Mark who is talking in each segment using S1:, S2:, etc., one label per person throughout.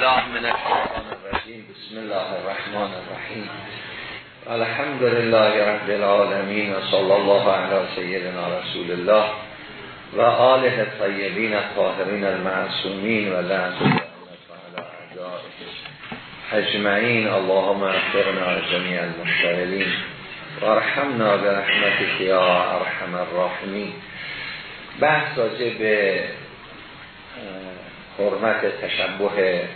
S1: بالله من الشیطان الرجیم. بسم الله الرحمن الرحیم. الحمد لله رب العالمین و صلی الله علی سیدنا رسول الله و آله الطیبین الطاهرین المعصومین و لعنت الله اجمعین. اللهم اغفرنا جمیع المشتغلین و ارحمنا برحمتك یا ارحم الراحمین. بحث به حرمت تشبه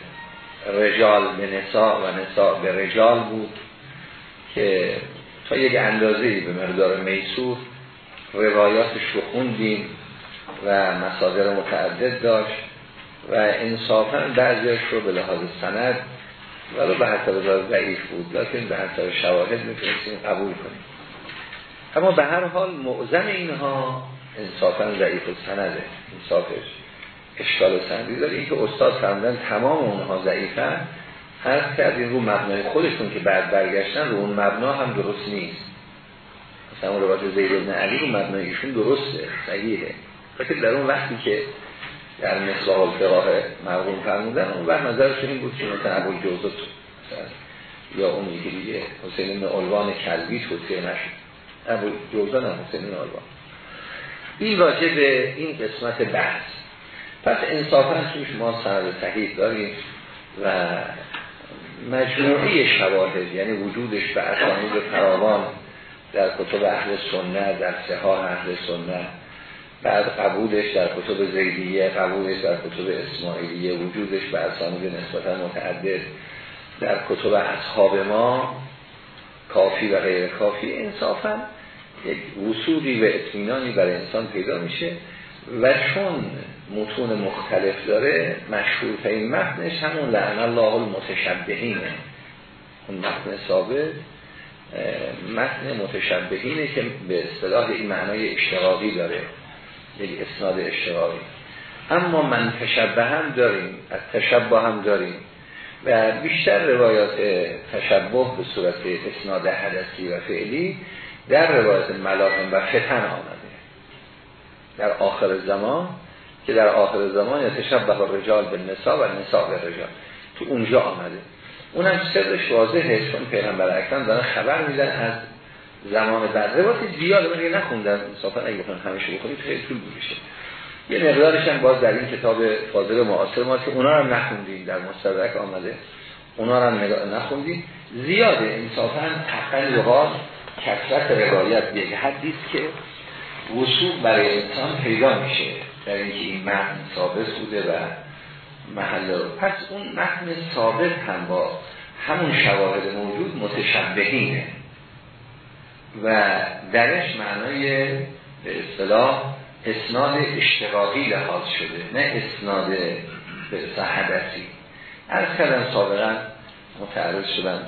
S1: رجال به نساء و نساء به رجال بود که تا یک اندازه به مقدار میسور روایاتش رو خوندیم و مصادر متعدد داشت و انصافا بعضیش رو به لحاظ سند ولو به حتی بزار ضعیف بود لیکن به حتی شواهد می‌تونستیم قبول کنیم. اما به هر حال معظم اینها انصافا ضعیف سنده انصافش. اشکال سندی داره. این که استاد فرمودن تمام اونها ضعیفن هر کردین رو مبنای خودشون که بعد برگشتن رو اون مبنا هم درست نیست. مثلا اون روایت زید ابن علی رو مبنای ایشون درسته صحیحه. لیکن در اون وقتی که در مصباح الفقاه مرغوم فرمودن اون وقت نظرشون این بود که مثلا ابو جوزت یا اون یکی دیگه حسین بن علوان کلبی توصیه نشد. ابو جوزان هم حسین بن علوان. این راجع به این قسمت بحث. پس انصافا توش ما سند صحیح داریم و مجموعی شواهد یعنی وجودش به اسانید فراوان در کتب اهل سنت در سها اهل سنت بعد قبولش در کتب زیدیه قبولش در کتب اسماعیلیه وجودش به اسانید نسبتا متعدد در کتب اصحاب ما کافی و غیر کافی. انصافا یک وصولی و اطمینانی برای انسان پیدا میشه و چون متون مختلف داره مشهور این متنش همون لعن الله المتشبهینه. اون متن ثابت متن متشبهینه که به اصطلاح این معنای اشتراقی داره یک اسناد اشتراقی. اما من تشبه هم داریم از تشبه هم داریم. و بیشتر روایات تشبه به صورت اسناد حدثی و فعلی در روایت ملاهم و فتن آمده. در آخر زمان که در آخر زمان یا تشبه رجال به نسا و نسا به رجال تو اونجا آمده. اونم سرش واضحه چون پیغمبر اکرم دارن خبر میدن از زمان بعد روایت زیاد من نخوندم. انصافا اگه بخونم همیشه بخونید خیلی طول میشه یه مقدارش هم باز در این کتاب فاضل معاصر ما که اونا رو نخوندیم. در مستدرک آمده. اونا رو نخوندیم. زیاده. انصافا اقل لغات کثرت روایت. به یک حدیث که وصول برای انسان پیدا میشه. در اینکه این متن ثابت بوده و محل پس اون متن ثابت هم با همون شواهد موجود متشبهینه. و درش معنای به اصطلاح اسناد اشتراقی لحاظ شده نه اسناد به صحبتی. از کردم سابقا متعرض شدن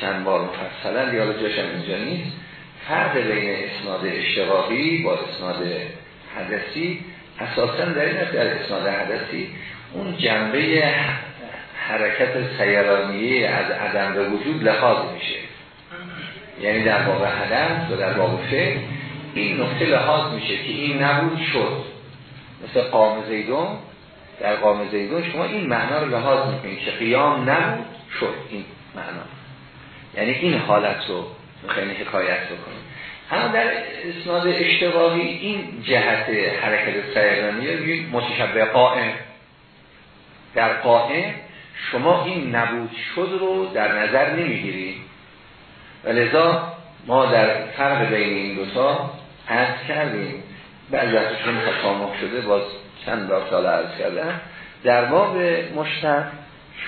S1: چند بار مفصلا یا جاشم اینجا نیست. فرق بین اسناد اشتراقی با اسناد حدثی اساسا در این در اسناد حدثی اون جنبه حرکت سیرانیه از عدم به وجود لحاظ میشه. یعنی در باب حدث و در باب فعل این نقطه لحاظ میشه که این نبود شد. مثل قام زیدون در قام زیدون شما این معنا رو لحاظ می‌کنید که قیام نبود شد این معنا. یعنی این حالت رو می‌خواین حکایت بکنید. اما در اسناد اشتباهی این جهت حرکت سیرانی متشبه قائم. در قائم شما این نبود شد رو در نظر نمی‌گیرید. و لذا ما در فرق بین این دوتا عرض کردیم. بعضی ازشون تسامح شده باز چند بار سال عرض کردم. در باب مشتر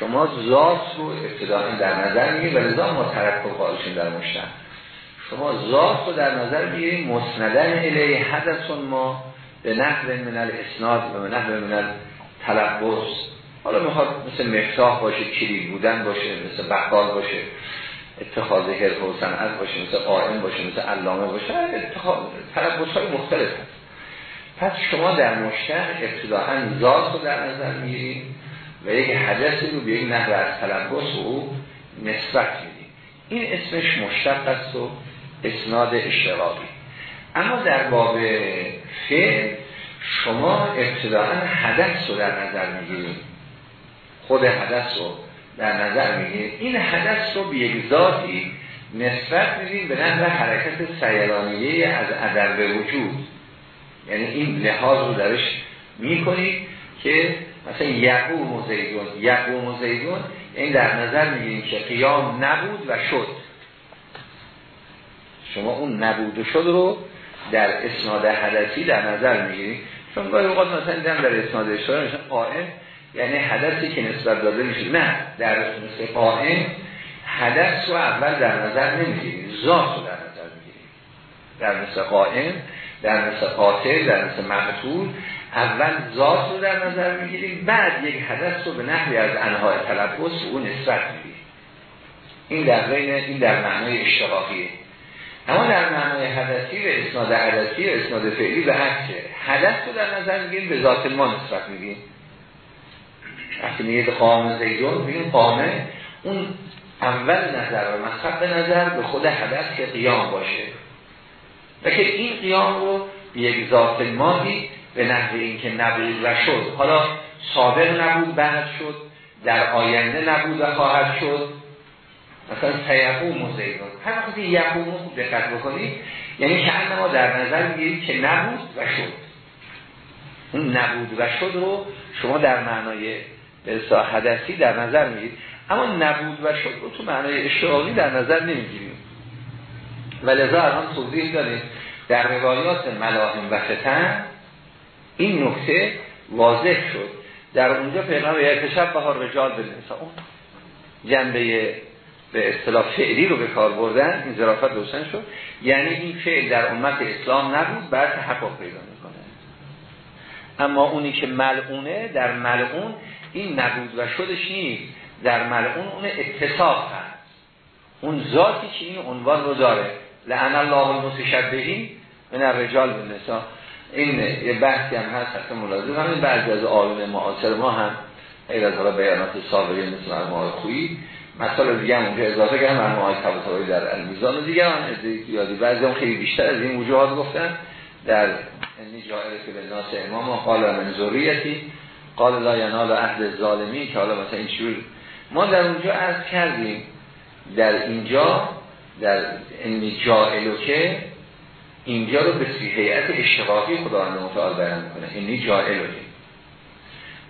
S1: شما ذات رو ابتداعا در نظر می‌گیرید و لذا ما ترکب قائلشیم در مشتر شما ذات رو در نظر می‌گیرید مسندن الی حدثون ما به نحو من الاسناد و به نحو من تلبس حالا می‌خواد مثل مفتاح باشه کلید بودن باشه مثل بقال باشه اتخاذ حرف و صنعت باشه مثل قائم باشه مثل علامه باشه اتخاذ تلبس های مختلف هست. پس شما در مشتر ابتداعا ذات رو در نظر می‌گیرید و یک حدثی رو به یک نحو از تلبس او نسبت می‌دید. این اسمش مشتق است و اسناد اشتراقی اما در باب فعل شما ابتداعا حدث رو در نظر می‌گیرید. خود حدث رو در نظر می‌گیریم این حدث رو به یک ذاتی نسبت میدیم به نظر حرکت سیرانیه از عدم به وجود. یعنی این لحاظ رو درش می‌کنید که مثلا یقوم و زیدون. یقوم این در نظر می‌گیریم که قیام نبود و شد. شما اون نبود شد رو در اسناد حدثی در نظر می‌گیریم چون گاهی اوقات مثلا دیدم در اسناد اشترار میشه قائم یعنی حدثی که نسبت داده میشه. نه در مثل قائم حدث رو اول در نظر نمی‌گیریم ذات رو در نظر می‌گیریم در مثل قائم در مثل قاتل در مثل مقتول اول ذات رو در نظر می‌گیریم بعد یک حدث رو به نحوی از انهای تلبس او نسبت می‌گیریم این در بین این در معنای اشتقاقیه اما در معنای حدثی و اسناد حدثی و اسناد فعلی به عکسه حدث رو در نظر می‌گیریم به ذات ما نسبت میگیم وقتی میگه قام زیدون میگیم قامه اون اول نظر و مصحب نظر به خود حدث که قیام باشه. و که این قیام رو یک ذات مادی به نحو اینکه نبود و شد. حالا سابق نبود بعد شد. در آینده نبود و خواهد شد. مثلا سیقوم و زیدون هر وقتی یقوم خوب دقت بکنید یعنی که ما در نظر می‌گیرید که نبود و شد. اون نبود و شد رو شما در معنای حدثی در نظر می‌گیرید. اما نبود و شد رو تو معنای اشتراقی در نظر نمی‌گیریم. و لذا الان توضیح داریم در روایات ملاهم و فتن این نکته واضح شد. در اونجا پیغمبر یکشب بهار رجال به اون جنبه به اصطلاح فعلی رو به کار بردن این ظرافت روشن شد. یعنی این فعل در امت اسلام نبود بعد تحقق پیدا می‌کنه. اما اونی که ملعونه در ملعون این نبود و شدش نیست در ملعون اون اتصاف هست. اون ذاتی که این عنوان رو داره. لعن الله المتشبهین من الرجال بالنساء این یه بحثی هم هست حتی ملازم همین بعضی از آلون معاصر ما هم غیر از حالا بیانات صابری مثل مرموهای خویی مثال دیگه هم اونجا اضافه کردن مرموهای تبتایی در المیزان دیگه هم یادی بعضی هم خیلی بیشتر از این وجوهات گفتن. در انی جائره که به ناس امام قال من ذریتی قال لا ینال عهد ظالمی که حالا مثلا این شور ما در اونجا عرض کردیم. در اینجا در انی جائلو که اینجا رو به هیئت اشتقاقی خداوند متعال بیان می‌کنه. اینی جائل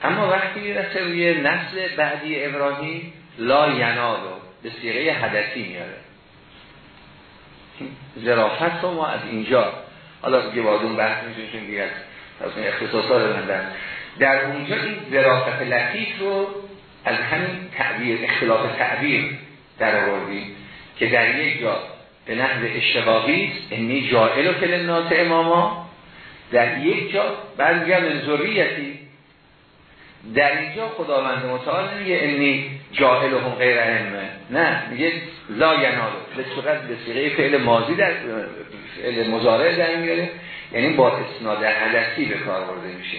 S1: اما وقتی می‌رسه روی نسل بعدی ابراهیم لا ینالو. به سیغه حدثی میاره. ظرافت رو ما از اینجا. حالا اون بحث میشون چون دیگه از اختصاصات بندن در اونجا این ظرافت لطیف رو از همین تعبیر اختلاف تعبیر در آوردیم که در یک جا به نحو اشتقاقی است. انی جائل و کلمنات اماما. در یک جا هم ذریتی. در اینجا خداوند متعال نمیگه انی جاهل هم غیر همه نه میگه لا ینالو. به صورت به سیغه فعل ماضی در فعل مزارع در میاره. یعنی با اسناد حدثی به کار برده میشه.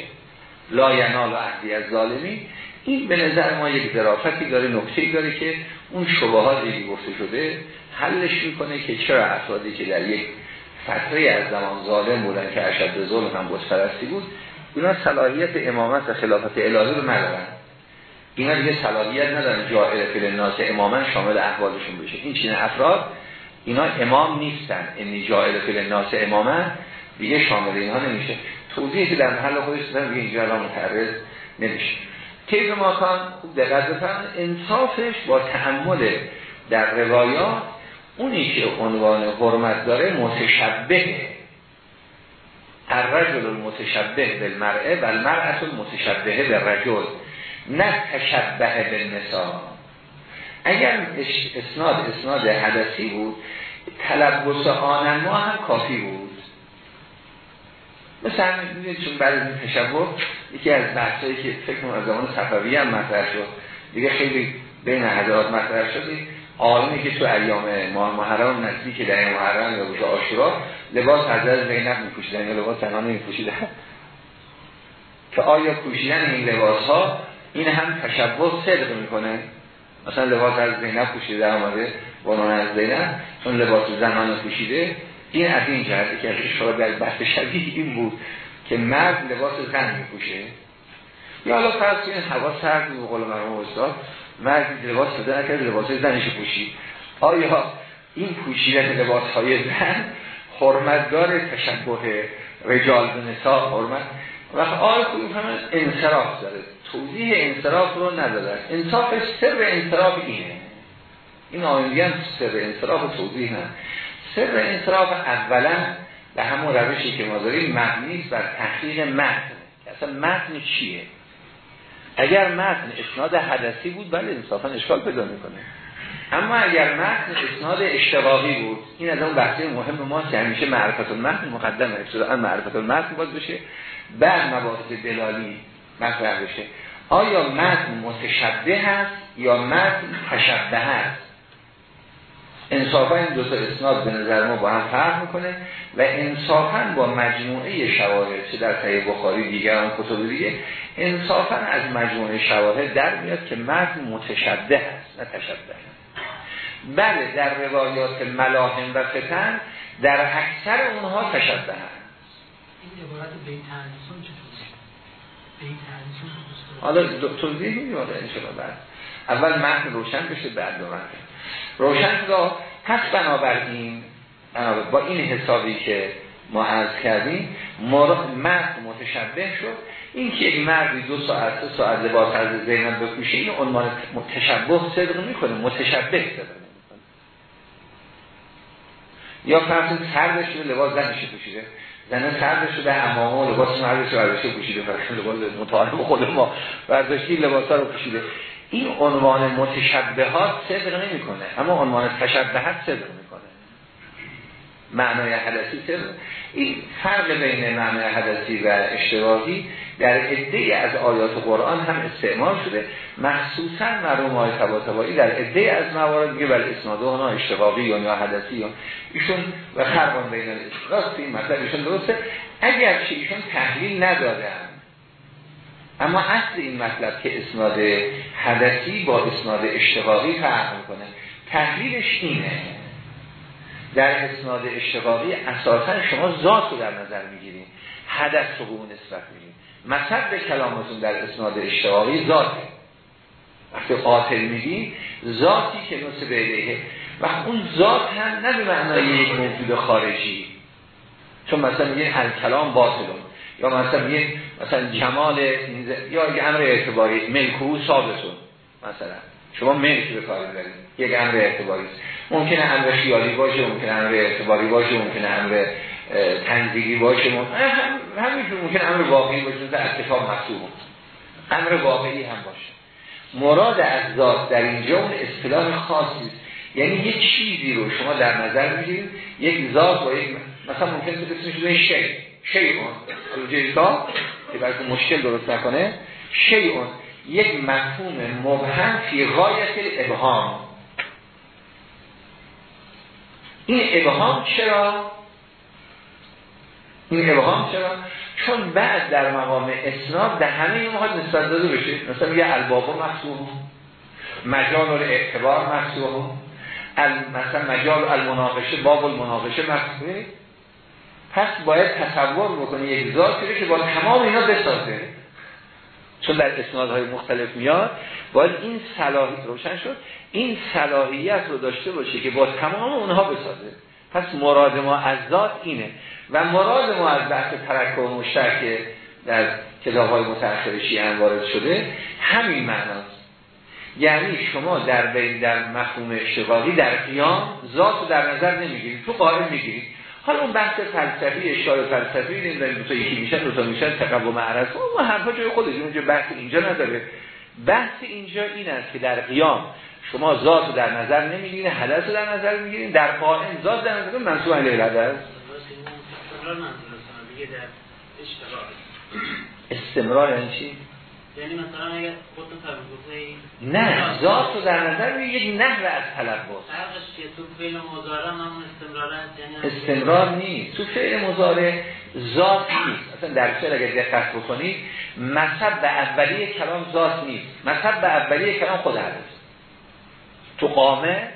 S1: لا ینال عهدی از ظالمی. این به نظر ما یک ظرافتی داره نکته داره که اون شبهاتی گفته شده حلش می‌کنه که چرا افرادی که در یک فتره از زمان ظالم بودن که اشد ظلم هم بود اینا صلاحیت امامت و خلافت الهی رو ندارن. اینا دیگه صلاحیت ندارن جاهل فیل ناس امامن شامل احوالشون بشه. این چین افراد اینا امام نیستن. اینی جاهل فیل ناس امامن دیگه شامل اینها نمیشه. توضیحی که در محل خودش دادن دیگه اینجا الان متعرض نمیشه. کیف ماکان خوب دقت بفرم انصافش با تحمل در روایات اونی که عنوان حرمت داره متشبهه. الرجل المتشبه بالمرعه و المرعه المتشبهه بالرجل. نه تشبه بالنساء اگر اسناد اسناد حدثی بود تلبس آنن ما هم کافی بود. مثلا می‌دونید چون بعد این تشبه یکی از بحثایی که فکر کنم از زمان صفوی هم مطرح شد دیگه خیلی بین حضرات مطرح شد آلمی که تو ایام ماه محرم نزدیک در محرم یا بوشه آشورا لباس حضرت زینب میپوشیدن یا لباس تنها نمیپوشیدن که آیا پوشیدن این لباس ها این هم تشبه صدق می‌کنه. مثلا لباس از زینب پوشیده آمده بانان از زینب چون لباس زمان پوشیده. این از این جهتی که اشاره در بحث شدید این بود که مرد لباس زن میپوشه. یا حالا فرض کنید هوا سرد به قول مرحوم استاد مرد لباس بده نکرد لباس زنش پوشید. آیا این پوشیدن لباس های زن حرمتدار تشبه رجال به نساء؟ حرمت؟ و آقای خوبی همه انصراف داره. توضیح انصراف رو ندادن انصاف سر انصراف اینه. این آقای سر انصراف توضیح نه. سر انصراف اولا به همون روشی که ما داریم مبنی بر تحقیق متن. اصلا متن چیه؟ اگر متن اسناد حدثی بود بله انصافا اشکال پیدا می‌کنه. اما اگر متن اسناد اشتباهی بود این از اون بحثی مهم ما که همیشه معرفت المتن مقدمه ابتداء معرفت المتن باز بشه بعد مباحث دلالی مطرح بشه. آیا متن متشبه هست یا متن تشبه هست؟ انصافا این دو تا اسناد به نظر ما با هم فرق می‌کنه و انصافا با مجموعه شواهد چه در صحیح بخاری دیگران کتب دیگه انصافا از مجموعه شواهد در میاد که متن متشبه هست نه تشبه. بله در روایات ملاهم و فتن در اکثر اونها تشبه هست. این عبارت بیت حالا توضیح میدیم حالا انشاءالله بعد. اول متن روشن بشه بعد دو متن. روشن شد پس بنابراین با این حسابی که ما عرض کردیم مرد متشبه شد. این که یک مردی دو ساعت سه ساعت لباس از زینب بپوشه این عنوان متشبه صدق می‌کنه متشبه صدق یا فرض سردش شده لباس زنش پوشیده. زنه سرد شده امامه و لباس مردش رو پوشیده فرق لباس متعارف خود ما. برداشتی لباس رو پوشیده. این عنوان متشبهات صدق نمی‌کنه. اما عنوان تشبهات صدق معنای حدثی این فرق بین معنای حدثی و اشتراحی در عده از آیات قرآن هم استعمال شده. مخصوصا مرحوم های تباتبایی در عده از موارد میگه بل اسناده اونا اشتقاقی یا حدثی ایشون و خربان بین راست این مطلب ایشون درسته. اگر چه ایشون تحلیل ندادن اما اصل این مطلب که اسناد حدثی با اسناد اشتقاقی فرق می‌کنه تحلیلش اینه در اسناد اشتقاقی اساسا شما ذات رو در نظر می‌گیریم حدث رو به اون نسبت می‌گیریم مصد کلامتون در اسناد اشتقاقی ذاته. وقتی قاتل میگی ذاتی که نصب علیه. و اون ذات هم نه به معنای یک موجود خارجی. چون مثلا میگه الکلام باطلون یا مثلا میگه مثلا جمال یا یک امر اعتباری ملکو ثابتون مثلا. شما ملک به کار یک امر اعتباری. ممکنه امر خیالی باشه ممکنه امر اعتباری باشه ممکنه امر تنزیلی باشه همینجور ممکنه امر واقعی باشه مثل اتفاق محسوب امر واقعی هم باشه. مراد از ذات در اینجا اون اصطلاح خاصی یعنی یک چیزی رو شما در نظر می‌گیرید یک ذات با یک مثلا ممکن است اسمش بزنید شی شیعون الجیزا که برای مشکل درست نکنه شیعون یک مفهوم مبهم فی غایت ابهام این ابهام چرا؟ این ابهام چرا؟ چون بعد در مقام اسناد در همه این موقع نسبت داده بشه. مثلا یه البابا مخصوم مجال اعتبار مخصوم مثلا مجال المناقشه باب المناقشه مخصومه پس باید تصور بکنه یک ذاتی که با تمام اینا بسازه. چون در اسنادهای مختلف میاد باید این صلاحیت روشن شد. این صلاحیت رو داشته باشه که با تمام اونها بسازه. پس مراد ما از ذات اینه. و مراد ما از بحث ترک و مشترک در کتاب های متأخر وارد شده همین معناست. یعنی شما در بین در مفهوم اشتغالی در قیام ذات رو در نظر نمی‌گیرید. تو قائل می‌گیرید. حالا اون بحث فلسفی اشاره فلسفی این دو تا یکی میشن دو تا میشن تقوم معرض. اون حرفا جای خودش اونجا بحث اینجا نداره. بحث اینجا این است که در قیام شما ذات رو در نظر نمی‌گیرید حدث رو در نظر می‌گیرید در قائم ذات در نظر منصوب علیه الحدث استمرار یعنی چی؟
S2: یعنی مثلا اگر خود
S1: نه ذات رو در نظر می یک نحو از تلبس
S2: فرقش که تو فعل مضارع هم استمرار
S1: یعنی استمرار نیست. تو فعل مضارع ذات نیست. اصلا در فعل اگر دقت بکنید مصب به اولیه کلام ذات نیست. مصب به اولیه کلام خود حدث تو قامه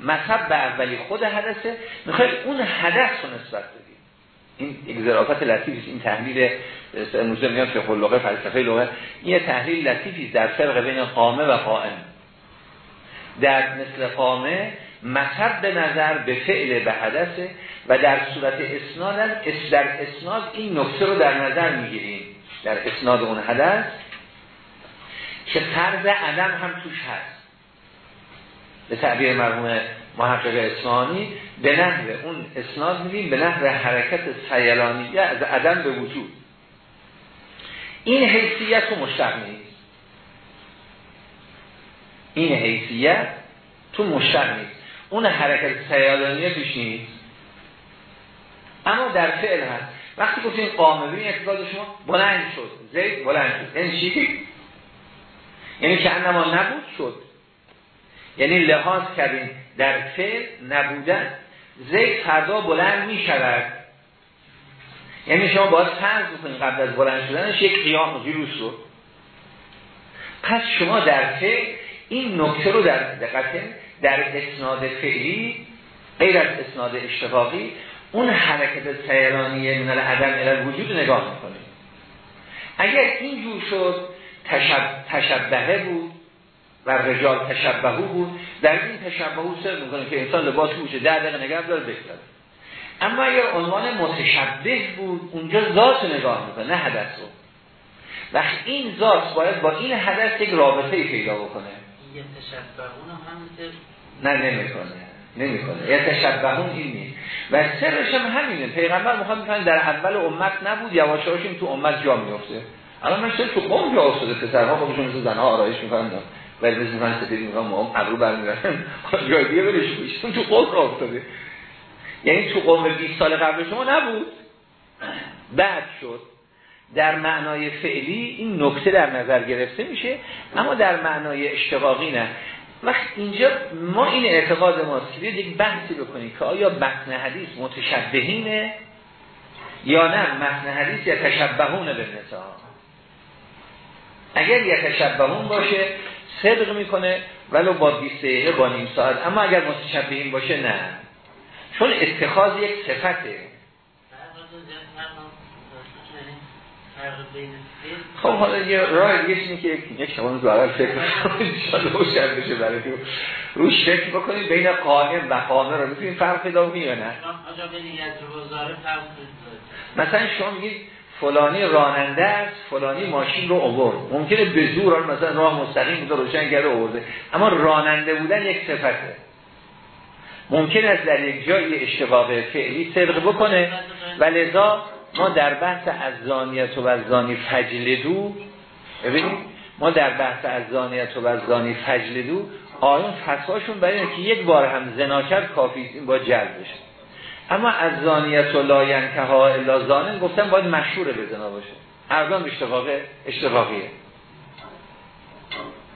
S1: مصب به اولی خود حدثه. می‌خواید اون حدث رو نسبت این یک ظرافت لطیفی این تحلیل امروز میگن فقه اللغه فلسفه لغه. این یه تحلیل لطیفی در فرق بین قامه و قائم در مثل قامه مطب به نظر به فعل به حدثه و در صورت اسناد در اسناد این نکته رو در نظر می‌گیریم. در اسناد اون حدث که فرض عدم هم توش هست. به تعبیر مرحوم محقق اسمانی به نحو اون اسناد میدیم به نحو حرکت سیلانی از عدم به وجود. این حیثیت رو مشتق نیست. این حیثیت تو مشتق نیست. اون حرکت سیلانی توش نیست. اما در فعل هست. وقتی گفتیم قامه ببین اعتقاد شما بلند شد. زید بلند شد. یعنی چی؟ یعنی که انما نبود شد. یعنی لحاظ کردیم. در فعل نبودن. زید فردا بلند می شود یعنی شما باید فرض بکنید قبل از بلند شدنش یک قیام ویروس رو پس شما در فعل این نکته رو در دقت در اسناد فعلی غیر از اسناد اشتفاقی اون حرکت سیرانی من العدم الى وجود نگاه می‌کنیم اگر اینجور شد تشب... تشبهه بود و رجال تشبهو بود. در این تشبهو سر می‌کنه که انسان لباس پوشه ده دقیقه نگه داره بگذاره. اما اگر عنوان متشبه بود اونجا ذات نگاه می‌کنه نه حدث رو. وقت این ذات باید با این حدث یک رابطه پیدا بکنه.
S2: یه تشبهون هم
S1: نه نمی‌کنه. نمی‌کنه. یا تشبهون این نیست. و سرش هم همینه. پیغمبر می‌خواد می‌کنه در اول امت نبود یواش تو امت جا میفته الان من تو قوم جا افتاده پسرها خودشون مثل زنها آرایش می‌کنن. ولی مثل من سفید می‌کنم ما ابرو برمیگردن. جای دیگه برش بایشتون تو قوم را افتاده یعنی تو قوم 20 سال قبل شما نبود. بعد شد. در معنای فعلی این نکته در نظر گرفته میشه اما در معنای اشتقاقی نه. وقت اینجا ما این اعتقاد ماست که یک بحثی بکنیم که آیا متن حدیث متشبهینه یا نه؟ متن حدیث یا تشبهون به نسا اگر یا تشبهون باشه صدق می‌کنه ولو با 20 دقیقه با نیم ساعت. اما اگر متشبهین باشه نه. چون اتخاذ یک صفته. خب حالا یه راه دیگه اینه که یک شما زارر فکر کنید روشن بشه برای تو. روش فکر بکنید بین قائم و قامه رو. می‌تونید فرق پیدا کنید یا نه؟ مثلا شما میگید فلانی راننده است فلانی ماشین رو آورد. ممکنه به زور مثلا راه مستقیم بوده روشن کرده آورده. اما راننده بودن یک صفته. ممکن است در یک جایی اشتباه فعلی صدق بکنه. و لذا ما در بحث از زانیت و از زانی فجلدو ببینید ما در بحث از زانیت و از زانی فجلدو آیون فتواشون برای که یک بار هم زنا کرد کافی با جلب بشه. اما از زانیت و لاین که ها الا زانن گفتن باید مشهور به زنا باشه. ارزان اشتفاقه اشتفاقیه.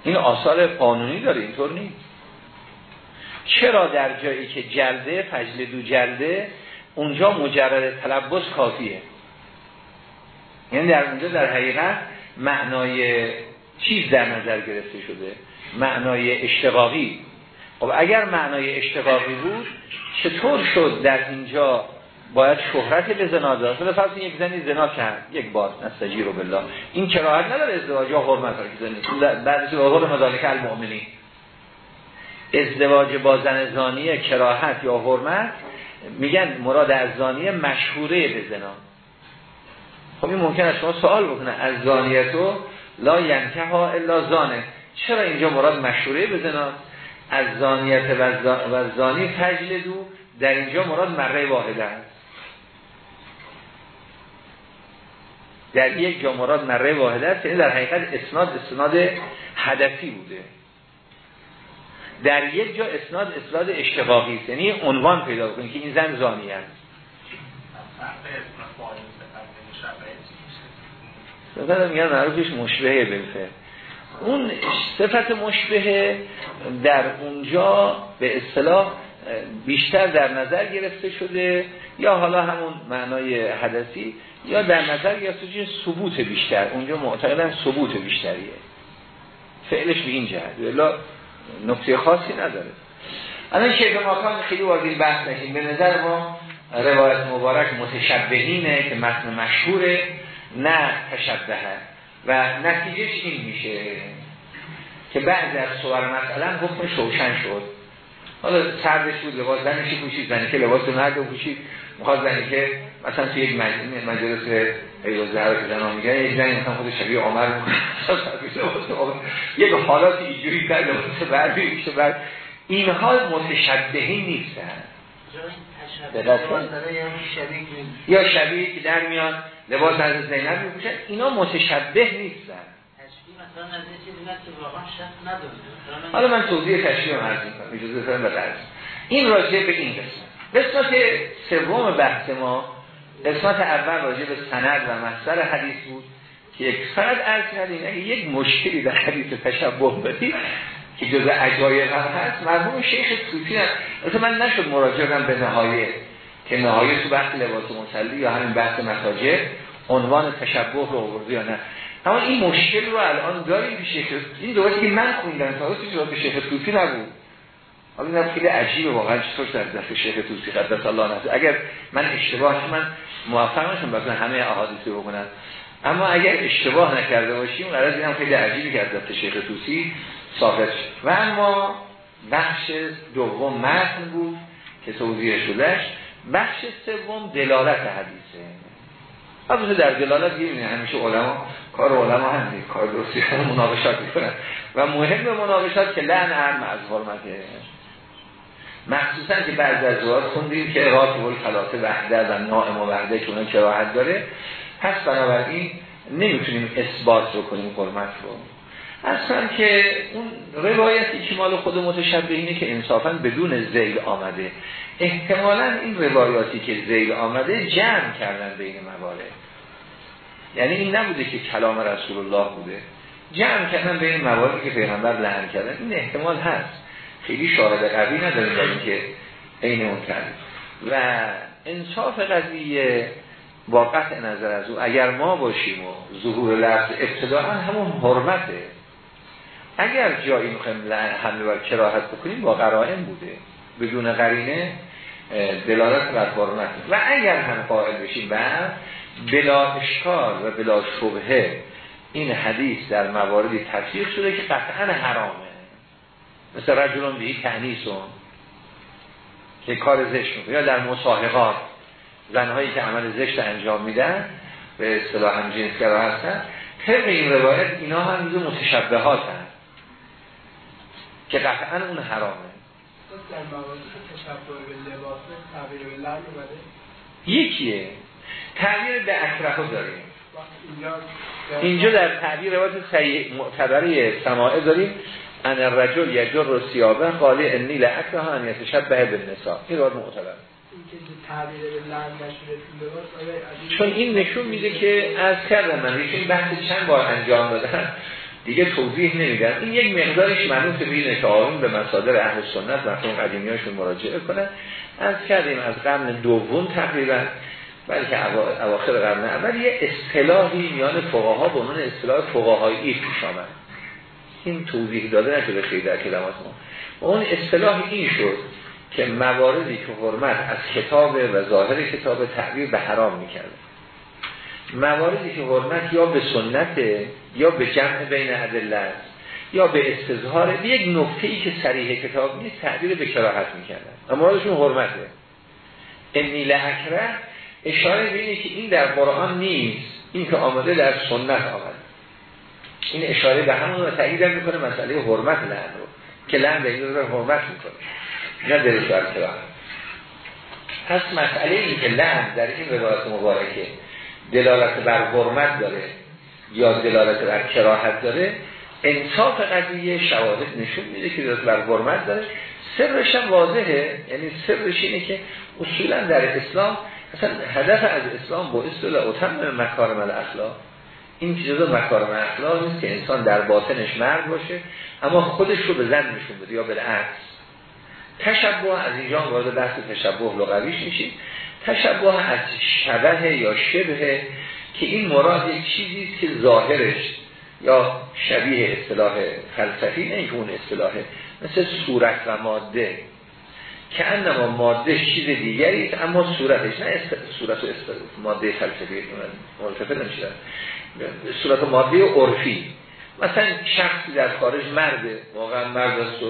S1: این آثار قانونی داره اینطور نیست. چرا در جایی که جلده فجلدو جلده اونجا مجرد تلبس کافیه؟ یعنی در اونجا در حقیقت معنای چیز در نظر گرفته شده؟ معنای اشتقاقی خب اگر معنای اشتقاقی بود چطور شد در اینجا باید شهرت به زنا داشت فرض یک زنی زنا کرد یک بار نستجیر رو بالله. این کراهت نداره ازدواج یا حرمت زنی بعد از حرمت مدارک المؤمنین. ازدواج با زن زانیه کراهت یا حرمت میگن مراد از زانیه مشهوره به زنا. خب این ممکن است شما سوال بکنه. از زانیتو لا ینکه ها الا زانه. چرا اینجا مراد مشهوره به زنا؟ از زانیت و زانی دو در اینجا مراد مره واحده است. در یک جا مراد مره واحده است یعنی در حقیقت اسناد اسناد هدفی بوده. در یک جا اسناد اسناد اشتقاقی است یعنی عنوان پیدا کنید که این زن زانی است. صفت میگن معروفش مشبهه بلفه اون صفت مشبهه در اونجا به اصطلاح بیشتر در نظر گرفته شده یا حالا همون معنای حدثی یا در نظر گرفته شده ثبوت بیشتر. اونجا معتقدن ثبوت بیشتریه. فعلش به این جهت. نکته خاصی نداره. الان شیخ ماکان خیلی وارد بحث نشیم به نظر ما روایت مبارک متشبهینه که متن مشهوره نه تشبهه. و نتیجهش این میشه؟ که بعد از صور مثلا حکم شوشن شد. حالا سردش بود لباس زنشی پوشید؟ زنی که لباس مرد پوشید. می‌خواد زنی که مثلا توی یک مجلس ایوز زهر که زنها میگن یک زنی مثلا خود شبیه عمر یک حالات اینجوری در لباس بردی میشه بعد. اینها متشبهی نیستن. یا شبیه که در میان لباس از زینب میپوشن. اینا متشبه نیستن. حالا من توضیح تشریح رو عرض می‌کنم. اجازه فرم بقرد این راجع به این قسمت. قسمت سوم بحث ما قسمت اول راجع به سند و مصدر حدیث بود که یک سند عرض کردیم. اگه یک مشکلی در حدیث تشبه بدید که جز عجایب هم هست مرموم شیخ صوفی هم من نشد مراجعه به نهایه که نهایه تو بحث لباس مسلی یا همین بحث مساجر عنوان تشبه رو آورده یا نه. اما این مشکل رو الان داریم که شیخ این دوستی که من خوندم تا رو به شیخ صوفی نبود. حالا این خیلی عجیبه واقعا چطور در دست شیخ توسی قدس الله نفسه اگر من اشتباه من موفق نشم مثلا همه احادیثی بکنم اما اگر اشتباه نکرده باشیم قرار اینم خیلی عجیبی که از دست شیخ توسی ثابت و اما بخش دوم متن بود که توضیح شدهش بخش سوم دلالت حدیثه. البته در دلالت گیریم همیشه علما کار علما هم کار درستی مناقشات می‌کنن. و مهم مناقشات که لعن هم از حرمته مخصوصا که بعد از روات خوندیم که رات و خلاصه وحده و نائم و وحده که اونا کراحت داره. پس بنابراین نمی‌تونیم اثبات رو کنیم حرمت رو. اصلا که اون روایتی که مال خود متشبه اینه که انصافا بدون زیل آمده. احتمالا این روایاتی که زیل آمده جمع کردن بین موارد. یعنی این نبوده که کلام رسول الله بوده. جمع کردن بین مواردی که پیغمبر لحن کردن. این احتمال هست. خیلی شاهد قوی نداریم در که عین اون و انصاف قضیه با قطع نظر از او اگر ما باشیم و ظهور لفظ ابتداعا همون حرمته. اگر جایی می‌خوایم حمله بر کراهت بکنیم با قرائن بوده. بدون قرینه دلالت بر حرمت و اگر هم قائل بشیم بعد بلا اشکال و بلا شبهه این حدیث در مواردی تفسیر شده که قطعا حرامه. مثل رجلون بهی تحنیسون که کار زشت می‌کنه. یا در مصاحقات زنهایی که عمل زشت انجام میدن به اصطلاح هم جنسگرا هستن. طبق این روایت اینا هم متشبهات هست که قطعا اون حرامه. یکیه. تعبیر به اکرهو داریم. اینجا در تعبیر روایت معتبری سماعه داریم. ان الرجل یجر رو سیابه قالی انی لعکره ان یتشبه بالنساء. این روایت معتبر. چون این نشون میده که از کردم من. این بحث چند بار انجام دادن. دیگه توضیح نمیدن. این یک مقدارش منوط به این تعاون به مصادر اهل سنت قدیمی قدیمیاشون مراجعه کنن. از کردیم از قرن دوم تقریبا بلکه اواخر قرن اول یه اصطلاحی میان فقها به عنوان اصطلاح فقهایی پیش آمد. این توضیح داده نشده خیلی در کلمات ما. اون اصطلاح این شد که مواردی که حرمت از کتاب و ظاهر کتاب تعبیر به حرام می‌کرده. مواردی که حرمت یا به سنت یا به جمع بین ادله است یا به استظهار. یک نکته ای که صریح کتاب نیست تعبیر به کراهت می‌کردن. و مرادشون حرمته. انی لحکره اشاره به اینه که این در قرآن نیست. این که آمده در سنت آمده. این اشاره به همون رو تایید می‌کنه مسئله حرمت لعن رو. که لعن به این رو حرمت می‌کنه. نه دلش بر پس مسئله این که لعن در این روایت مبارکه. دلالت بر حرمت داره یا دلالت بر کراهت داره انصاف قضیه شواهد نشون میده که دلالت بر حرمت داره. سرش هم واضحه یعنی سرش اینه که اصولا در اسلام اصلا هدف از اسلام با اصطلاح اتم مکارم الاخلاق. این که مکارم اخلاق نیست که انسان در باطنش مرد باشه اما خودش رو به زن نشون بده یا بالعکس تشبه از اینجا وارد بحث تشبه لغویش میشیم. تشبه از شبه یا شبه که این مراد یک چیزی که ظاهرش یا شبیه اصطلاح فلسفی نه که اون اصطلاحه مثل صورت و ماده. که انما ماده چیز دیگری اما صورتش نه است... صورت و است... ماده فلسفی ملتفت نمیشه صورت ماده عرفی. مثلا شخصی در خارج مرده واقعا مرد است و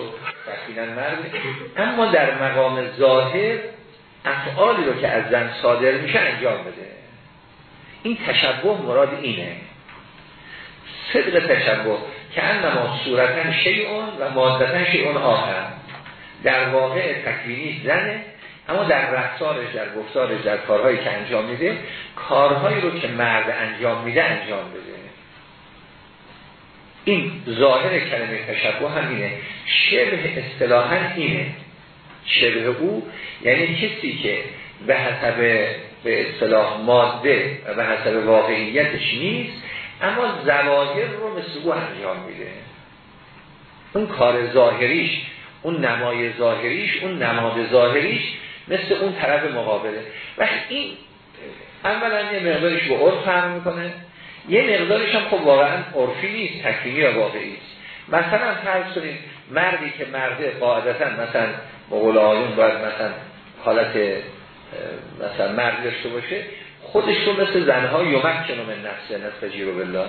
S1: مرده اما در مقام ظاهر افعالی رو که از زن صادر میشه انجام بده. این تشبه مراد اینه. صدق تشبه که انما صورتا شیعون و مادتا شیعون آخر. در واقع تکوینی زنه اما در رفتارش در گفتارش در کارهایی که انجام میده کارهایی رو که مرد انجام میده انجام بده. این ظاهر کلمه تشبه هم اینه. شبه اصطلاحا اینه. شبه او یعنی کسی که به حسب به اصطلاح ماده و به حسب واقعیتش نیست اما زواهر رو مثل او انجام میده. اون کار ظاهریش اون نمای ظاهریش اون نماد ظاهریش مثل اون طرف مقابله. و این اولا یه مقدارش به عرف فهم می‌کنه. یه مقدارش هم خب واقعا عرفی نیست تکلیمی یا واقعی است مثلا فرض کنید مردی که مرده قاعدتا مثلا مقول آیون باید مثلا حالت مثلا مرد داشته باشه خودش رو مثل زنها یومک کنم نفسه نصف جیرو بالله.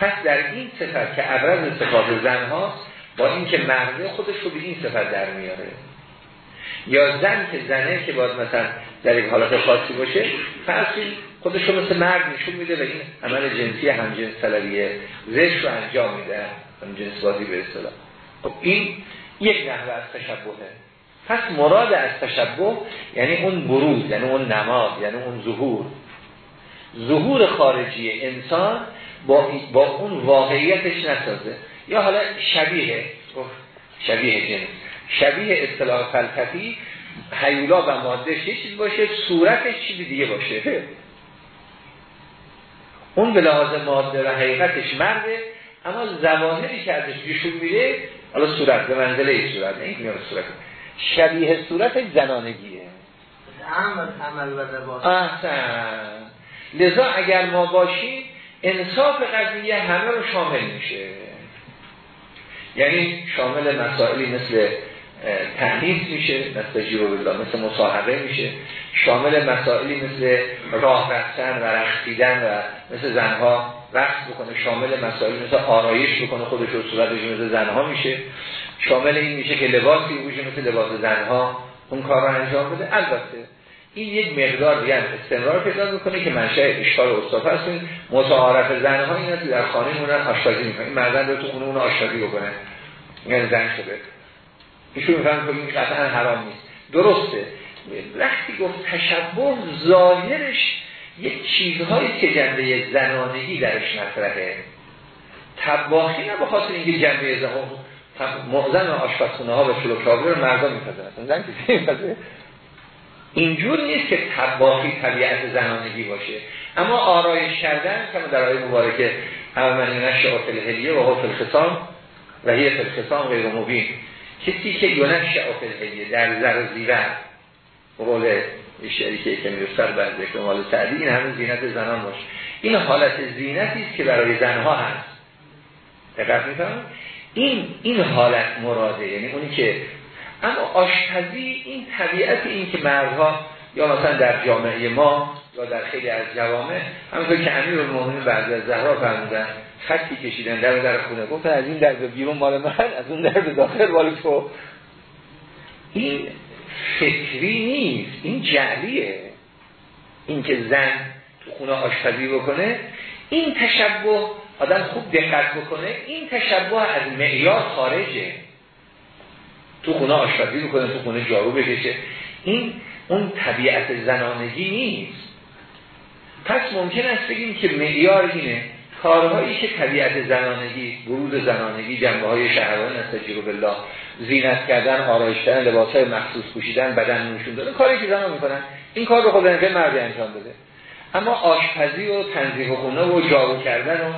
S1: پس در این صفت که عبرز صفات زنهاست با اینکه مرده خودش رو به این صفت در میاره. یا زن که زنه که باید مثلا در یک حالت خاصی باشه فرض خودش رو مثل مرد نشون میده و این عمل جنسی همجنس طلبیه زش رو انجام میده همجنس بازی به اصطلاح. خب این یک نحوه از تشبهه. پس مراد از تشبه یعنی اون بروز یعنی اون نماد یعنی اون ظهور. ظهور خارجی انسان با, با اون واقعیتش نسازه. یا حالا شبیه شبیه جنس شبیه اصطلاح فلسفی حیولا و ماده یه چیز باشه صورتش چیزی دیگه باشه. اون به لحاظ ماده و حقیقتش مرده اما زواهری که ازش نشون میده حالا صورت به منزله صورت نه این صورت. شبیه صورت زنانگیه.
S2: عمل و
S1: احسن. لذا اگر ما باشیم انصاف قضیه همه رو شامل میشه. یعنی شامل مسائلی مثل تحنیث میشه مثل جیرو بالله مثل مصاحبه میشه. شامل مسائلی مثل راه رفتن و رختیدن و مثل زنها رقص بکنه شامل مسائلی مثل آرایش بکنه خودش رو صورتش مثل زنها میشه. شامل این میشه که لباسی بوشه مثل لباس زنها اون کار رو انجام بده. البته این یک مقدار دیگه استمرار پیدا می‌کنه که منشأ اشکال استاد هست متعارف زنها این است در خانه مونن آشپزی می‌کنه مردن رو تو خونه اون آشپزی بکنه. یعنی زن شده. ایشون میفهم که این قطعا حرام نیست. درسته. وقتی گفت تشبه ظاهرش یک چیزهایی که جنبه زنانگی درش مطرحه. تباخی نه به خاطر اینکه جنبه زنان معظم آشپزخونه ها و شلوکابه رو مردم میپذیرن. زن اینجور نیست که تباخی طبیعت زنانگی باشه. اما آرایش کردن کما در آیه مبارکه اولین نشه هلیه و حفل خسام و هی خسام غیر مبین کسی که یونش هلیه در زر زیره قول شریکه که میرسل بر ذکر مال سعدی این همه زینت زنان باشه. این حالت زینتی است که برای زنها هست. دقت می‌فهمید این این حالت مراده یعنی اونی که اما آشپزی این طبیعت این که مردها یا مثلا در جامعه ما یا در خیلی از جوامع همونطور که امیر المؤمنین بعد از زهرا فرمودن خطی کشیدن در در خونه. گفت از این در بیرون مال من از اون در داخل مال تو. این فکری نیست. این جعلیه. این که زن تو خونه آشپزی بکنه این تشبه آدم خوب دقت بکنه این تشبه از معیار خارجه. تو خونه آشپزی بکنه تو خونه جارو بکشه. این اون طبیعت زنانگی نیست. پس ممکن است بگیم که معیار اینه. کارهایی که طبیعت زنانگی بروز زنانگی جنبه های شهران استجیب بالله زینت کردن آرایش لباس های مخصوص پوشیدن بدن دادن کاری که زنان می‌کنن. این کار رو خود مردی انجام بده. اما آشپزی و تنظیف خونه و جارو کردن و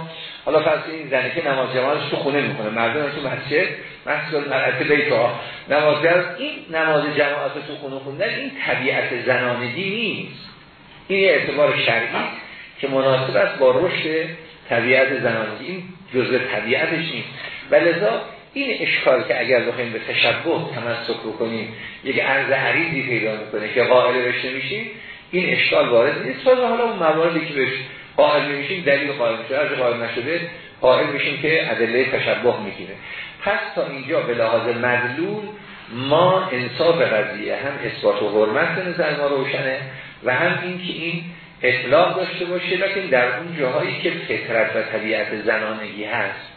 S1: حالا فرض این زنی که نماز جماعتش تو خونه می‌کنه. مردم تو مسجد محصول مرعت بیت ها نماز این نماز جماعت تو خونه خوندن این طبیعت زنانگی نیست. این اعتبار شرعی که مناسب است با رشد طبیعت زنانگی این جزء طبیعتش نیست. و لذا این اشکال که اگر بخوایم به تشبه تمسک بکنیم یک عرض عریضی پیدا می‌کنه که قائل بهش نمیشیم این اشکال وارد نیست. حالا اون مواردی که بهش قائل نمیشیم دلیل قائل میشه. از قائل نشده قائل میشیم که ادله تشبه می‌گیره. پس تا اینجا به لحاظ مدلول ما انصاف قضیه هم اثبات و حرمت نظر ما روشنه و هم این که این اطلاق داشته باشه لیکن در اون جاهایی که فطرت و طبیعت زنانگی هست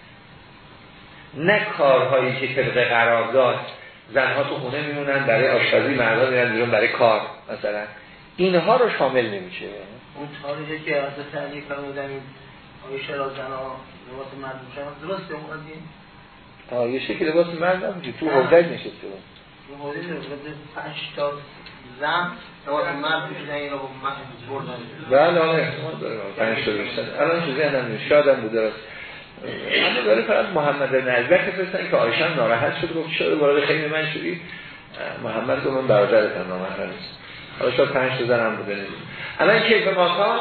S1: نه کارهایی که طبق قرارداد زنها تو خونه میمونن برای آشپزی مردان میرن بیرون برای کار مثلا. اینها رو شامل نمیشه.
S2: اون تاریخی که از تعلیف فرمودن آیشه را زنها لباس مرد میشن درسته اون قضیه؟
S1: آیشه که لباس مرد تو حوزج نشسته بود.
S2: تو پنج تا بردن.
S1: بله آره احتمال الان تو ذهنم شادم بوده. اما داره فقط محمد نجبر که فرستن که آیشان ناراحت شد گفت شده وارد خیلی من شدی؟ محمد گفت من برادرتم نامحرم نیست حالا شاید پنج تا زنم بوده نید الان کیف ماکان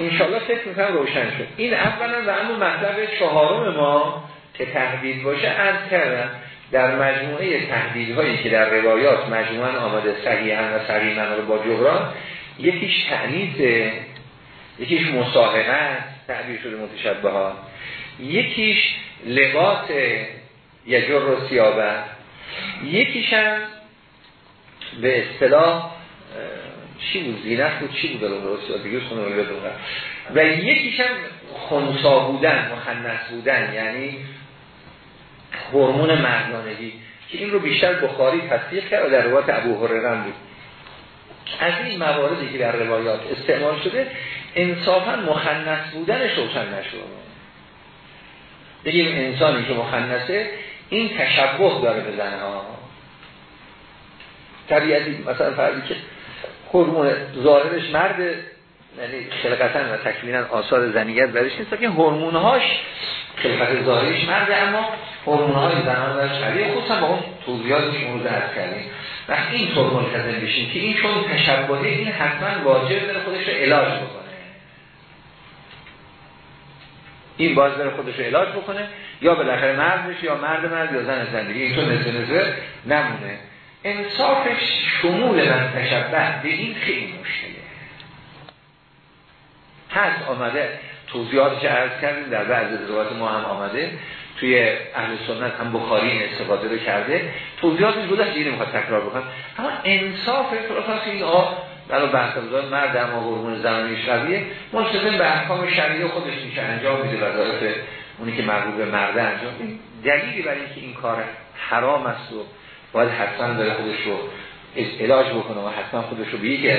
S1: انشالله فکر می‌کنم روشن شد. این اولا و اما مطلب چهارم ما که تحدید باشه عرض کردم. در مجموعه تحدیدهایی که در روایات مجموعا آمده صحیحا و صحیحا رو با جبران یکیش تعنیده یکیش مساهقه تعبیر شده متشبه ها یکیش لباس یجر رو سیابه. یکیش هم به اصطلاح چی بود؟ زینت بود؟ چی بود؟ و یکیش هم خونسا بودن مخنث بودن یعنی هورمون مردانگی که این رو بیشتر بخاری تصدیق کرد در روایت ابو هرره بود. از این مواردی که در روایات استعمال شده انصافا مخنث بودنش روشن نشد بگیم انسانی که مخنثه این تشبه داره به زنها. طبیعتی مثلا فردی که هورمون ظاهرش مرد یعنی خلقتا و تکمیلا آثار زنیت برش نیست که هورمونهاش خلقت ظاهریش مرد اما هورمونهای زنان در شبیه خودم با اون توضیحاتی که اون رو درد کردیم. و این طور منتظم بشیم که این چون تشبهه این حتما واجب داره خودش رو علاج بکنه. این باز داره خودش رو علاج بکنه. یا بالاخره مرد بشه یا مرد مرد یا زن زندگی. این چون نزد نظر نمونه. انصافش شمول من تشبه به این خیلی مشکله. هست آمده. توضیحاتش عرض کردیم در بعض روایات ما هم آمده. توی اهل سنت هم بخاری این استفاده رو کرده. توضیحاتش بوده که نمی‌خواد تکرار بکنم. اما انصاف خلاص این آه برای بحث مرد اما هورمون زنانی شبیه ملتزم به احکام شرعی خودش میشه انجام میده وظایف اونی که مربوط به مرده انجام دلیلی برای اینکه این کار حرام است و باید حتما داره خودش رو علاج بکنه و حتما خودش رو به یک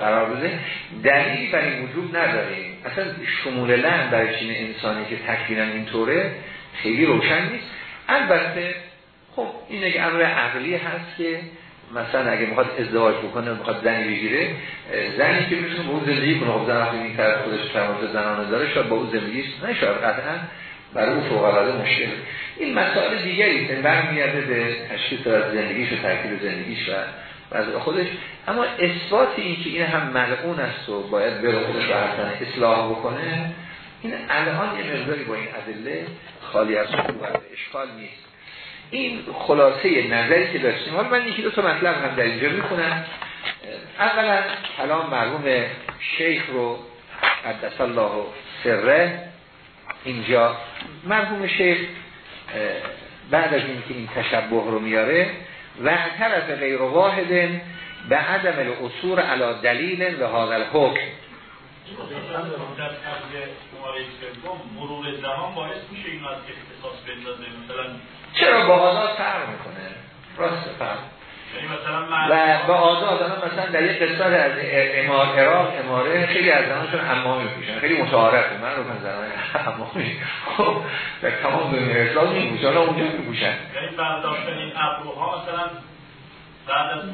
S1: قرار بده دلیلی برای وجود نداریم اصلا شمول لن برای چین انسانی که تکبیرن اینطوره خیلی روشن نیست. البته خب این یک امر عقلی هست که مثلا اگه می‌خواد ازدواج بکنه می‌خواد زنی بگیره زنی که می‌تونه با اون زندگی کنه خب زن این طرف خودش تماس زنانه داره شاید با اون زندگیش نشاید. قطعا برای اون فوق العاده مشکل. این مسائل دیگری است. برمیگرده به تشخیص از زندگیش و ترکیب زندگیش و وضع خودش. اما اثبات این که این هم ملعون است و باید بره خودش رو اصلاح بکنه این الان یه مقداری با این ادله خالی از اشکال نیست. این خلاصه نظری که داشتیم حالا من یکی دو تا مطلب هم در اینجا می‌کنم اولا کلام مرحوم شیخ رو قدس الله سره. اینجا مرحوم شیخ بعد از اینکه این تشبه رو میاره و طرف غیر واحد به عدم الاصور علا دلیل به حاضر الحکم. مرور زمان باعث میشه این از اختصاص بندازه مثلا چرا با آزاد فرق می‌کنه؟ راست فرق. یعنی و به آزاد مثلا در یک قسمت از امار عراق اماره خیلی از زنانشون امامی میپوشن خیلی متعارفه من رو من زنان امامی خب در تمام دنیا اسلام میپوشن حالا اونجا میپوشن
S3: یعنی برداشتن این ابروها مثلا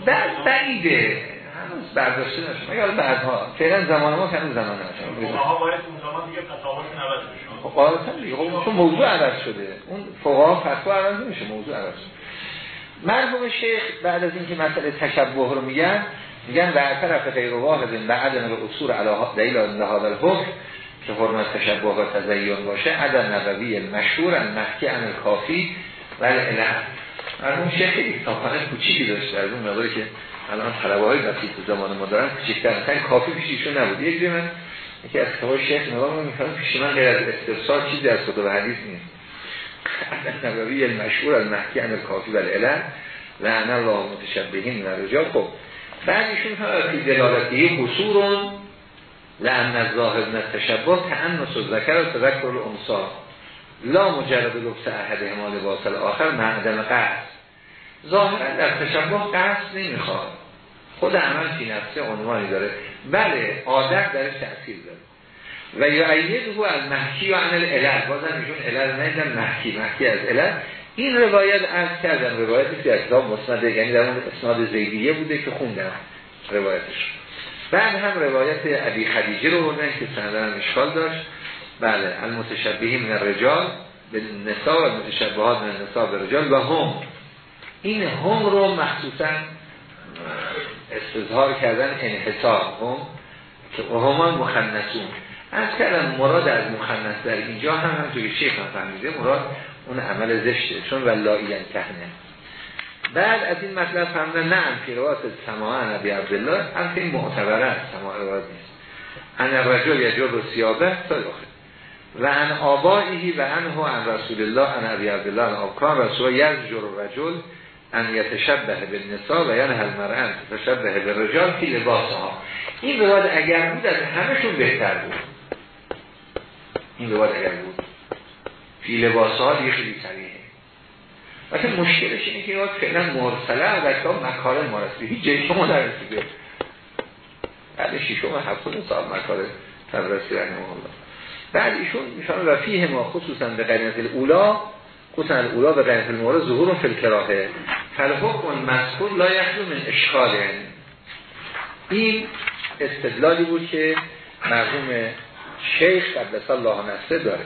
S1: بعد بعیده. هنوز برداشته نشون مگر بعدها. فعلا زمان ما که هنوز زمان
S3: نشون فقها باید اون زمان دیگه فتاواشون عوض بشه.
S1: خب دیگه خب چون موضوع عوض شده. اون فقها فتوا عوض نمیشه. موضوع عوض شده. مرحوم شیخ بعد از اینکه مسئله تشبه رو میگن میگن و طرف غیر واحد بعد به اصول علی دلیل لهذا الحکم که حرمت تشبه و تزیین باشه عدم نبوی مشهور محکی عن کافی ولی اله مرحوم شیخ کتابخانه کوچیکی داشت در اون مقداری که الان طلبه های بسیط زمان ما دارن کوچیک‌تر کافی پیشیشون نبود. یک من یکی از کتاب شیخ نگاه می‌کنم پیش من غیر از استفسار چیزی از کتب حدیث نیست. نبوی المشهور از محکی عن کافی و العلم لعن الله متشبهین و رجال. خب بعد ایشون هم فی دلالتی قصورون لعن الظاهر من التشبه تعنس الذکر و تذکر الانصار لا مجرد لبس احد همال باطل آخر معدم قصد. ظاهرا در تشبه قصد نمی‌خواد. خود عمل فی نفسه عنوانی داره. بله عادت درش تأثیر داره. و یا او از محکی و عمل علل بازم ایشون علل نیدن محکی محکی از علل. این روایت از کردن روایتی که اصلا مصنده یعنی در اون اسناد زیدیه بوده که خوندن روایتش. بعد هم روایت عبی خدیجه رو بردن که سندن اشکال داشت. بله المتشبهی من الرجال به نسا و متشبهات من نسا به رجال و هم. این هم رو مخصوصا استظهار کردن انحصار هم. که همان مخنسون از کردن مراد از مخنث در اینجا هم هم توی شیخ هم فهمیده مراد اون عمل زشته چون ولایی تهنه بعد از این مطلب فهمیدن نه انفیروات سماع نبی عبدالله هم این معتبره است سماع رواد نیست. ان رجل یجر رو سیابه تا و ان آبائیهی و انهو ان رسول الله ان ابی عبدالله ان آبکان رسول یزجر رجل ان یتشبه به نسا و هل مرن تشبه به رجال فی لباس ها این رواد اگر بود از همشون بهتر بود. این رواد اگر بود. فی لباس ها دیگه خیلی سریعه وقتی مشکلش اینه که فعلا مرسله و در مکاره مارسی. هیچ جایی شما نرسیده بعد شیشم هفتون سال مکاره تبرسی رحمه الله. بعد ایشون میشان رفیه ما خصوصا به قرینت الاولا خصوصا الاولا به قرینت المورد ظهور فلکراهه فالحکم مذکور لا یخلو من اشکاله این استدلالی بود که مرحوم شیخ قدس الله نسته داره.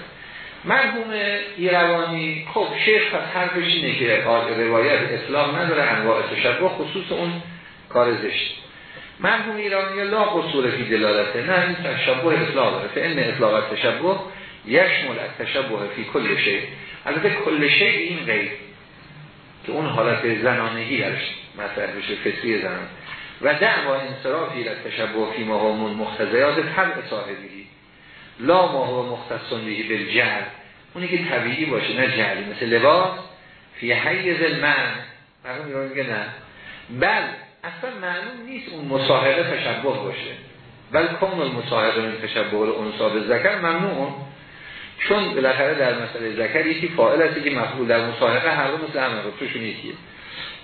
S1: مرحوم ایروانی خب شیخ پس حرفش اینه که روایت اسلام نداره انواع تشبه خصوص اون کار زشت. مرحوم ایرانی لا قصور فی دلالته نه این تشبه اصلاح داره. فان اطلاق تشبه یشمل تشبه فی کل شی البته کل شی این غیر که اون حالت زنانگی درش مطرح بشه فطری زنان. و دعوا انصرافی را تشبه فی مهامون مختزیات طبع صاحبی لا ما هو مختصون بهی بالجهل اونی که طبیعی باشه نه جهلی مثل لباس. فی حیز المن مرحوم ایرانی میگه نه؟ بل اصلا معلوم نیست اون مصاحبه تشبه باشه. بل کن المصاحبه من تشبه الانسا به ذکر؟ ممنوع چون بالاخره در مسئله ذکر یکی فاعل هستی که مفعول در مصاحبه هر دو مثل همه رو توشون یکیه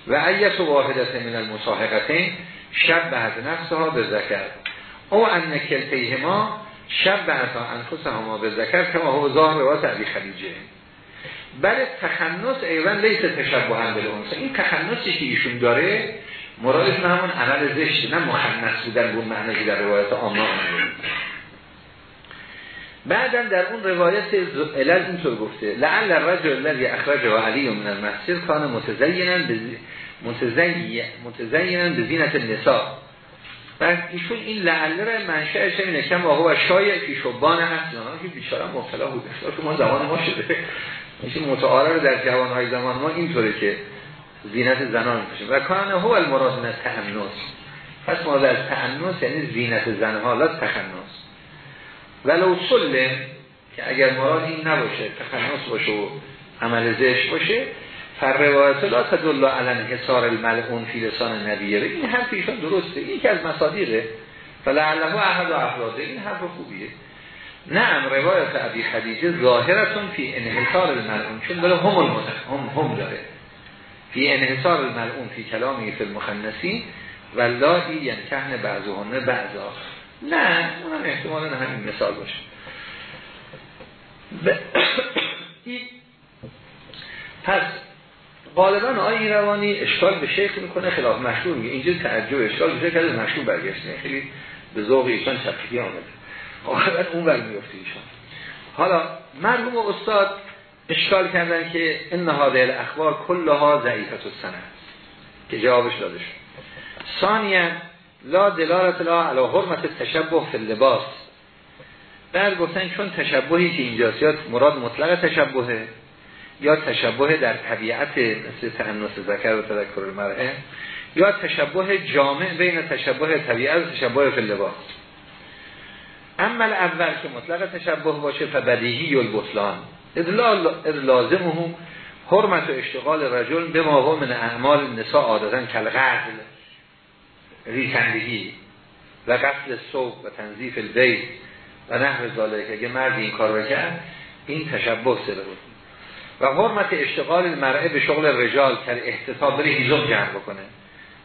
S1: و ایت واحدت من المصاحبتین شب به نفس ها به ذکر. او ان ما شب به انفس ها به ذکر که ما ظاهر و تعبی خدیجه. بله تخنص ایوان لیس تشبه هم به این تخنصی که ایشون داره مرادش نه همون عمل زشت نه مخنث بودن بود معنی در روایت آمده. بعدم در اون روایت علل اینطور گفته لعل الرجل الذي اخرجه علی من المسجد کان متزینا متزینا به زینت النساء. بعد ایشون این لعله را منشأش اینه که واقعا شایع که شبان هست. که بیچاره مبتلا بوده. که ما زمان ما شده. این متعارف در جوانهای زمان ما اینطوره که زینت زنان میشه و کانه هو المراد من تعنس پس ما در تعنس یعنی زینت زنها لا تخنس ولو سلم که اگر مراد این نباشه تخنس باشه و عمل زشت باشه فروایت لا تدل علی حصار الملعون فی لسان این حرف ایشان درسته. این که از مصادیقه فلعله احد افراده این حرف خوبیه. نعم روایت ابی خدیجه ظاهرتون فی انحصار الملعون. چون داره هم هم هم داره. فی انحصار الملعون فی کلامی فی المخنسی و لادی یعنی کهن بعضهن بعضا. نه اونم احتمالا همین مثال باشه. ب... پس غالبا آقای روانی اشکال به شیخ می‌کنه خلاف مشهور میگه. اینجا تعجب اشکال بشه که مشهور برگشته. خیلی به ذوق ایشان چپکی آمده. غالبا اون ور میفته ایشان. حالا مرحوم استاد اشکال کردن که این نهاده الاخبار کلها ضعیفت و سنه که جوابش داده شد. ثانیا لا دلالت لا علی حرمت تشبه فی اللباس. بعد گفتن چون تشبهی که اینجاست مراد مطلق تشبهه یا تشبه در طبیعت مثل تعنس ذکر و تذکر المرعه یا تشبه جامع بین تشبه طبیعت و تشبه فی اللباس. اما اول که مطلق تشبه باشه فبدیهی البطلان. اذ لازمه حرمت و اشتغال رجل به ما من اعمال نساء عادتا کالغزل ریکندگی و قتل صوب و تنظیف البیت و نحو ذالک اگه مرد این کار کرد این تشبه سره بود. و حرمت اشتغال المرعه به شغل رجال که احتطاب بره هیزم جمع بکنه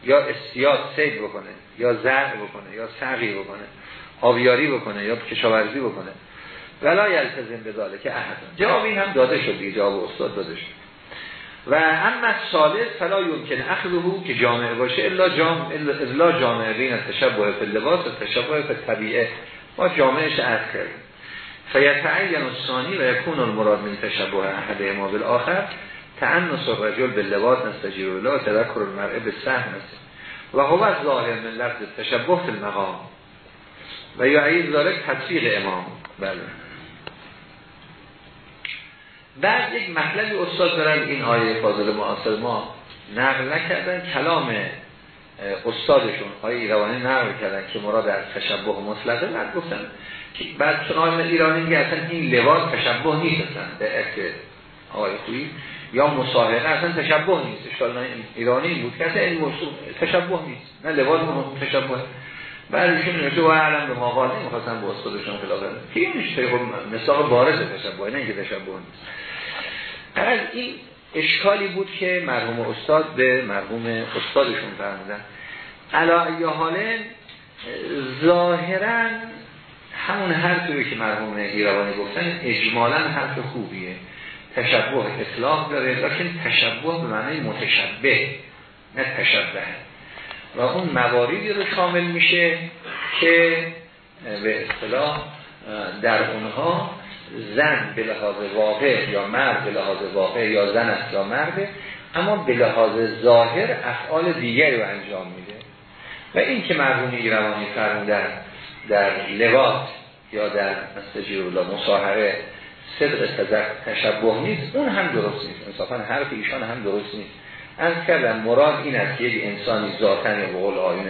S1: یا استیاد سید بکنه یا زرع بکنه یا سقی بکنه آبیاری بکنه یا کشاورزی بکنه. ولا یلتزم به که احد. جواب این هم داده شد جواب استاد داده شد. و اما سالس فلا یمکن اخذه که جامعه باشه الا جام الا جامعه بین تشبه فی اللباس و تشبه فی طبیعه ما جامعهش عرض کردیم. فیتعین الثانی و یکون المراد من تشبه احد ما بالآخر تعنس الرجل باللباس نستجیر الله تذکر المرء به و هو ظاهر من لفظ تشبه المقام. و یعید ذالک تطبیق امام. بله. بعد یک مطلبی استاد دارن این آیه فاضل معاصر ما نقل نکردن کلام استادشون آیه ایروانی نقل کردن که مراد از تشبه مطلقه بعد گفتن که بعد چون ایرانی میگه اصلا این لباس تشبه نیست اصلا به اکت آیه خویی یا مصاحبه اصلا تشبه نیست. اشکال ایرانی بود که این تشبه نیست. نه لباس تشبه. بعدشون نوشته و علم به ماقال نمی‌خواستن با استادشون خلاف که این میشه خب مثال بارز تشبه نه اینکه تشبه نیست. از این اشکالی بود که مرحوم استاد به مرحوم استادشون فرمودن علا حاله ظاهرا همون حرفی که مرحوم ایروانی گفتن اجمالا حرف خوبیه. تشبه اطلاق داره لیکن تشبه به معنی متشبه نه تشبه. و اون مواردی رو شامل میشه که به اصطلاح در اونها زن به لحاظ واقع یا مرد به لحاظ واقع یا زن است یا مرده اما به لحاظ ظاهر افعال دیگری رو انجام میده. و این که مرحوم ایروانی فرمودن در لباس یا در مثل الله مصاهره صدق تشبه نیست. اون هم درست نیست. انصافا حرف ایشان هم درست نیست. از کردم مراد این است که یک انسانی ذاتن یا بقول آین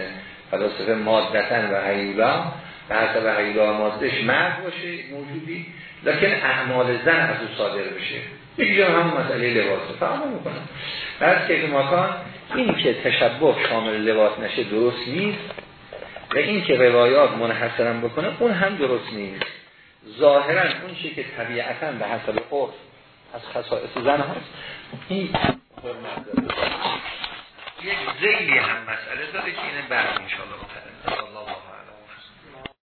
S1: فلاسفه مادتن و حیولا به حسب حیولا مادش مرد باشه موجودی لکن اعمال زن از او صادر بشه. یک جا هم مسئله لباسه. فهم می‌کنم بعد که ماکان این که تشبه شامل لباس نشه درست نیست و این که روایات منحصرم بکنه اون هم درست نیست. ظاهرا اون چی که طبیعتا به حسب عرف از خصائص زن هست این یک زیلی هم مسئله داره که اینه بعد انشاءالله